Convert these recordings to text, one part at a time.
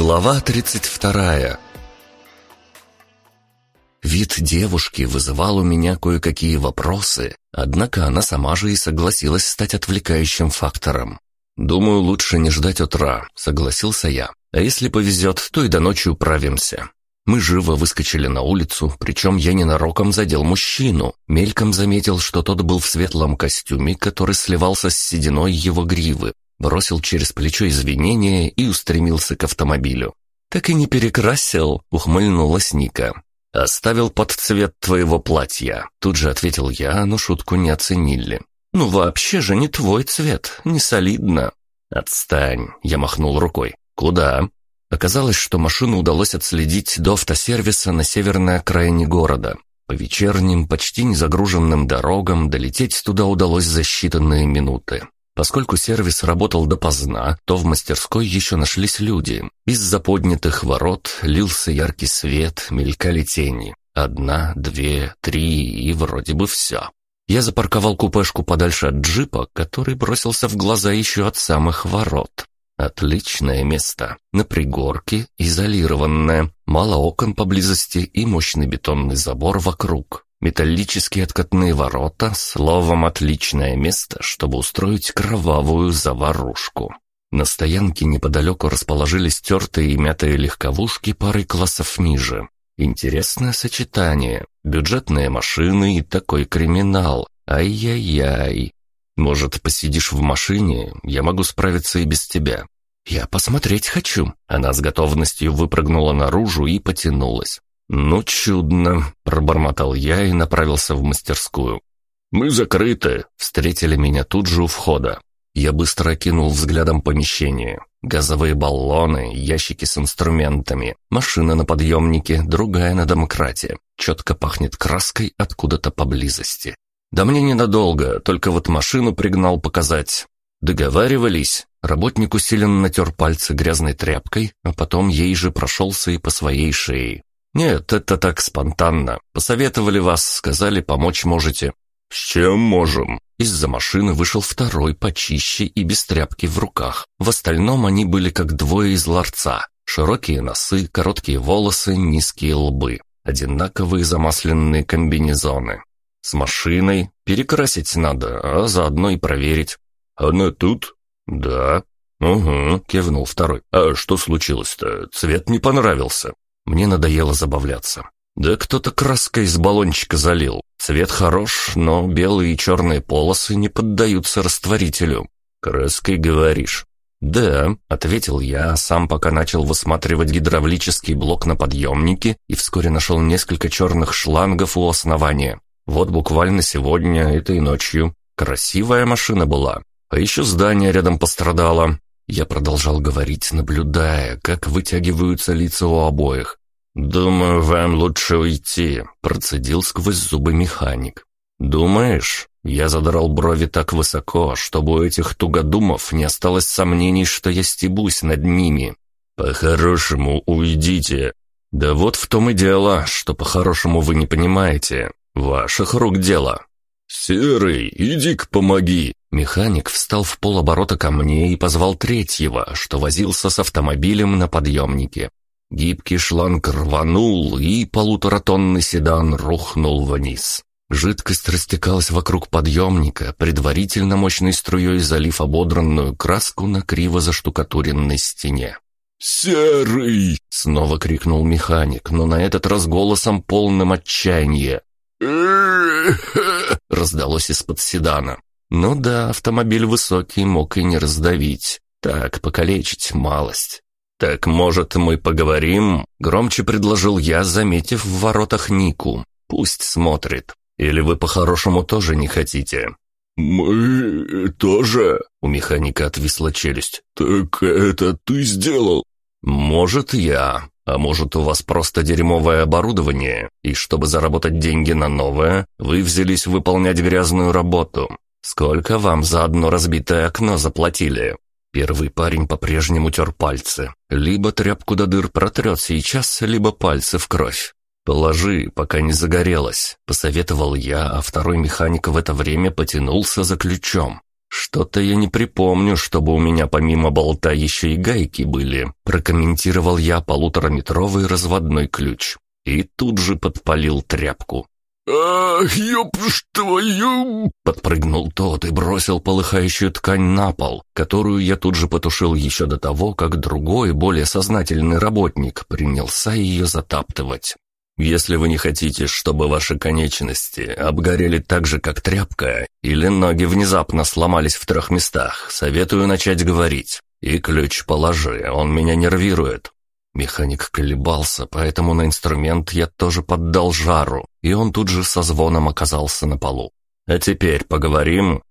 Глава 32 Вид девушки вызывал у меня кое-какие вопросы, однако она сама же и согласилась стать отвлекающим фактором. «Думаю, лучше не ждать утра», — согласился я. «А если повезет, то и до ночи управимся». Мы живо выскочили на улицу, причем я ненароком задел мужчину. Мельком заметил, что тот был в светлом костюме, который сливался с сединой его гривы. Бросил через плечо извинения и устремился к автомобилю. «Так и не перекрасил», — ухмыльнулась Ника. «Оставил под цвет твоего платья», — тут же ответил я, но шутку не оценили. «Ну вообще же не твой цвет, не солидно». «Отстань», — я махнул рукой. «Куда?» Оказалось, что машину удалось отследить до автосервиса на северной окраине города. По вечерним, почти незагруженным дорогам долететь туда удалось за считанные минуты. Поскольку сервис работал допоздна, то в мастерской еще нашлись люди. Из-за поднятых ворот лился яркий свет, мелькали тени. Одна, две, три и вроде бы все. Я запарковал купешку подальше от джипа, который бросился в глаза еще от самых ворот. Отличное место. На пригорке, изолированное, мало окон поблизости и мощный бетонный забор вокруг. Металлические откатные ворота, словом, отличное место, чтобы устроить кровавую заварушку. На стоянке неподалеку расположились тертые и мятые легковушки парой классов ниже. Интересное сочетание. Бюджетные машины и такой криминал. Ай-яй-яй. Может, посидишь в машине? Я могу справиться и без тебя». «Я посмотреть хочу». Она с готовностью выпрыгнула наружу и потянулась. «Ну, чудно», — пробормотал я и направился в мастерскую. «Мы закрыты», — встретили меня тут же у входа. Я быстро окинул взглядом помещение. Газовые баллоны, ящики с инструментами, машина на подъемнике, другая на домкрате. Четко пахнет краской откуда-то поблизости. «Да мне ненадолго, только вот машину пригнал показать». «Договаривались?» Работник усиленно натер пальцы грязной тряпкой, а потом ей же прошелся и по своей шее. «Нет, это так спонтанно. Посоветовали вас, сказали, помочь можете». «С чем можем?» Из-за машины вышел второй, почище и без тряпки в руках. В остальном они были как двое из ларца. Широкие носы, короткие волосы, низкие лбы. Одинаковые замасленные комбинезоны. С машиной перекрасить надо, а заодно и проверить. Она тут? Да. Угу, кивнул второй. А что случилось-то? Цвет не понравился. Мне надоело забавляться. Да кто-то краской из баллончика залил. Цвет хорош, но белые и черные полосы не поддаются растворителю. Краской говоришь? «Да», — ответил я, сам пока начал высматривать гидравлический блок на подъемнике и вскоре нашел несколько черных шлангов у основания. Вот буквально сегодня, этой ночью. Красивая машина была. А еще здание рядом пострадало. Я продолжал говорить, наблюдая, как вытягиваются лица у обоих. «Думаю, вам лучше уйти», — процедил сквозь зубы механик. «Думаешь?» Я задрал брови так высоко, чтобы у этих тугодумов не осталось сомнений, что я стебусь над ними. «По-хорошему уйдите». «Да вот в том и дело, что по-хорошему вы не понимаете. Ваших рук дело». «Серый, иди-ка помоги!» Механик встал в полоборота ко мне и позвал третьего, что возился с автомобилем на подъемнике. Гибкий шланг рванул, и полуторатонный седан рухнул вниз. Жидкость растекалась вокруг подъемника, предварительно мощной струей залив ободранную краску на криво заштукатуренной стене. «Серый!» — снова крикнул механик, но на этот раз голосом полным отчаяния. раздалось из-под седана. Ну да, автомобиль высокий мог и не раздавить. Так, покалечить малость. «Так, может, мы поговорим?» — громче предложил я, заметив в воротах Нику. «Пусть смотрит. Или вы по-хорошему тоже не хотите?» «Мы тоже?» — у механика отвисла челюсть. «Так это ты сделал?» «Может, я. А может, у вас просто дерьмовое оборудование, и чтобы заработать деньги на новое, вы взялись выполнять грязную работу. Сколько вам за одно разбитое окно заплатили?» Первый парень по-прежнему тер пальцы. Либо тряпку до дыр протрет сейчас, либо пальцы в кровь. «Положи, пока не загорелось», — посоветовал я, а второй механик в это время потянулся за ключом. «Что-то я не припомню, чтобы у меня помимо болта еще и гайки были», прокомментировал я полутораметровый разводной ключ. И тут же подпалил тряпку. «Ах, ёб твою!» Подпрыгнул тот и бросил полыхающую ткань на пол, которую я тут же потушил еще до того, как другой, более сознательный работник принялся ее затаптывать. Если вы не хотите, чтобы ваши конечности обгорели так же, как тряпка, или ноги внезапно сломались в трех местах, советую начать говорить. И ключ положи, он меня нервирует. Механик колебался, поэтому на инструмент я тоже поддал жару, и он тут же со звоном оказался на полу. «А теперь поговорим?»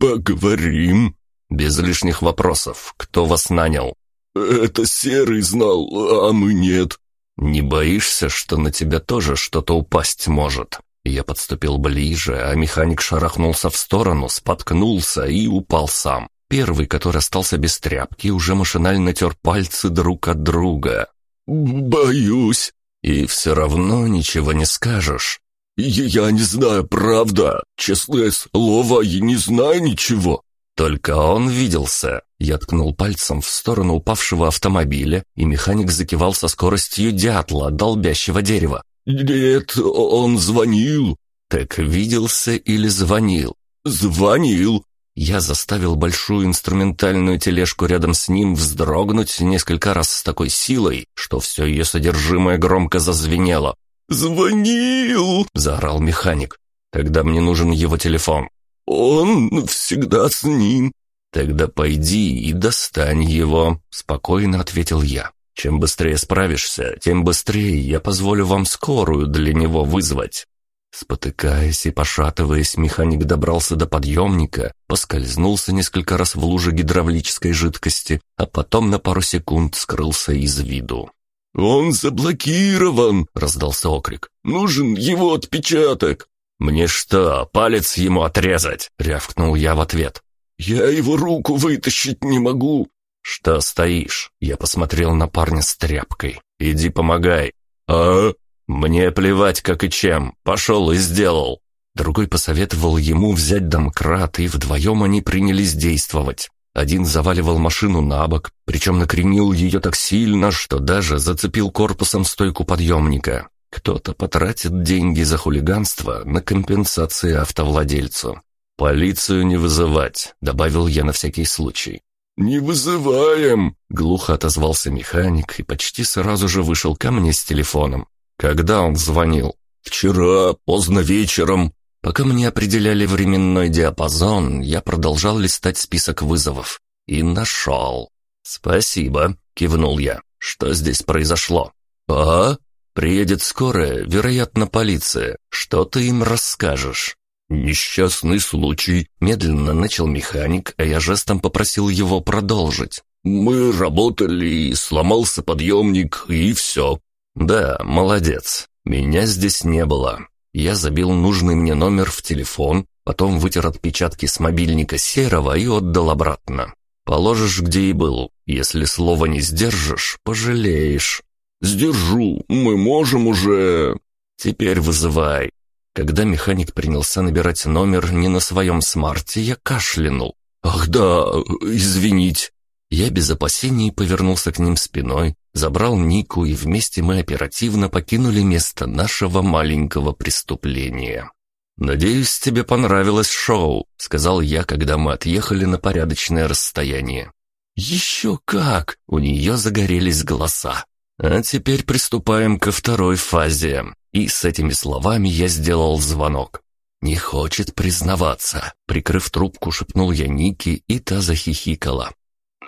«Поговорим». «Без лишних вопросов. Кто вас нанял?» «Это Серый знал, а мы нет». «Не боишься, что на тебя тоже что-то упасть может?» Я подступил ближе, а механик шарахнулся в сторону, споткнулся и упал сам. Первый, который остался без тряпки, уже машинально тер пальцы друг от друга. «Боюсь». «И все равно ничего не скажешь». «Я не знаю, правда. Честное слово, я не знаю ничего». Только он виделся. Я ткнул пальцем в сторону упавшего автомобиля, и механик закивал со скоростью дятла, долбящего дерева. «Нет, он звонил». «Так виделся или звонил?» «Звонил. Я заставил большую инструментальную тележку рядом с ним вздрогнуть несколько раз с такой силой, что все ее содержимое громко зазвенело. «Звонил!» — заорал механик. «Тогда мне нужен его телефон». «Он всегда с ним». «Тогда пойди и достань его», — спокойно ответил я. «Чем быстрее справишься, тем быстрее я позволю вам скорую для него вызвать». Спотыкаясь и пошатываясь, механик добрался до подъемника, поскользнулся несколько раз в луже гидравлической жидкости, а потом на пару секунд скрылся из виду. «Он заблокирован!» — раздался окрик. «Нужен его отпечаток!» «Мне что, палец ему отрезать?» — рявкнул я в ответ. «Я его руку вытащить не могу!» «Что стоишь?» — я посмотрел на парня с тряпкой. «Иди помогай!» «А?» «Мне плевать, как и чем. Пошел и сделал». Другой посоветовал ему взять домкрат, и вдвоем они принялись действовать. Один заваливал машину на бок, причем накренил ее так сильно, что даже зацепил корпусом стойку подъемника. Кто-то потратит деньги за хулиганство на компенсации автовладельцу. «Полицию не вызывать», — добавил я на всякий случай. «Не вызываем», — глухо отозвался механик и почти сразу же вышел ко мне с телефоном. Когда он звонил? Вчера, поздно вечером. Пока мне определяли временной диапазон, я продолжал листать список вызовов. И нашел. «Спасибо», — кивнул я. «Что здесь произошло?» «А?» «Приедет скорая, вероятно, полиция. Что ты им расскажешь?» «Несчастный случай», — медленно начал механик, а я жестом попросил его продолжить. «Мы работали, сломался подъемник, и все. «Да, молодец. Меня здесь не было. Я забил нужный мне номер в телефон, потом вытер отпечатки с мобильника Серого и отдал обратно. Положишь, где и был. Если слово не сдержишь, пожалеешь». «Сдержу. Мы можем уже...» «Теперь вызывай». Когда механик принялся набирать номер не на своем смарте, я кашлянул. «Ах да, извинить». Я без опасений повернулся к ним спиной, забрал Нику, и вместе мы оперативно покинули место нашего маленького преступления. «Надеюсь, тебе понравилось шоу», — сказал я, когда мы отъехали на порядочное расстояние. «Еще как!» — у нее загорелись голоса. «А теперь приступаем ко второй фазе». И с этими словами я сделал звонок. «Не хочет признаваться», — прикрыв трубку, шепнул я Нике, и та захихикала.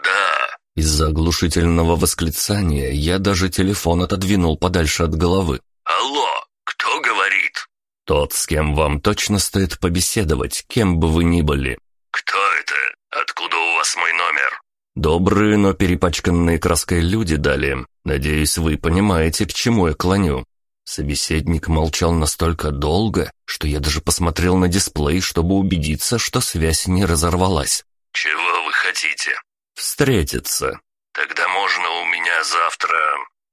«Да». Из-за оглушительного восклицания я даже телефон отодвинул подальше от головы. «Алло, кто говорит?» «Тот, с кем вам точно стоит побеседовать, кем бы вы ни были». «Кто это? Откуда у вас мой номер?» «Добрые, но перепачканные краской люди дали. Надеюсь, вы понимаете, к чему я клоню». Собеседник молчал настолько долго, что я даже посмотрел на дисплей, чтобы убедиться, что связь не разорвалась. «Чего вы хотите?» «Встретиться». «Тогда можно у меня завтра...»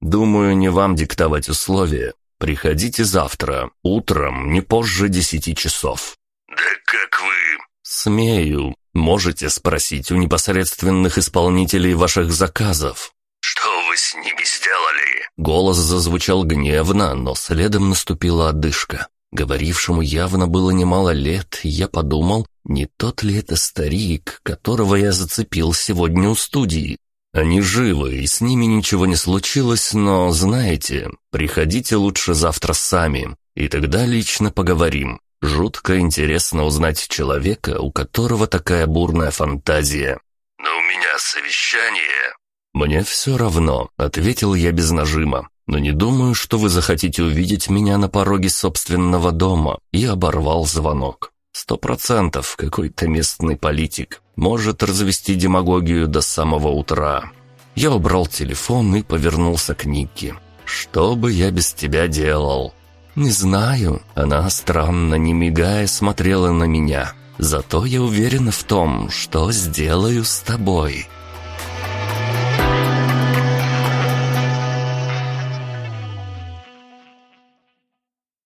«Думаю, не вам диктовать условия. Приходите завтра, утром, не позже десяти часов». «Да как вы...» «Смею». Можете спросить у непосредственных исполнителей ваших заказов». «Что вы с ними сделали?» Голос зазвучал гневно, но следом наступила одышка. Говорившему явно было немало лет, я подумал, не тот ли это старик, которого я зацепил сегодня у студии. Они живы, и с ними ничего не случилось, но, знаете, приходите лучше завтра сами, и тогда лично поговорим. Жутко интересно узнать человека, у которого такая бурная фантазия. «Но у меня совещание». «Мне все равно», — ответил я без нажима. «Но не думаю, что вы захотите увидеть меня на пороге собственного дома», и оборвал звонок. «Сто процентов какой-то местный политик может развести демагогию до самого утра». Я убрал телефон и повернулся к Нике. «Что бы я без тебя делал?» «Не знаю». Она странно, не мигая, смотрела на меня. «Зато я уверена в том, что сделаю с тобой».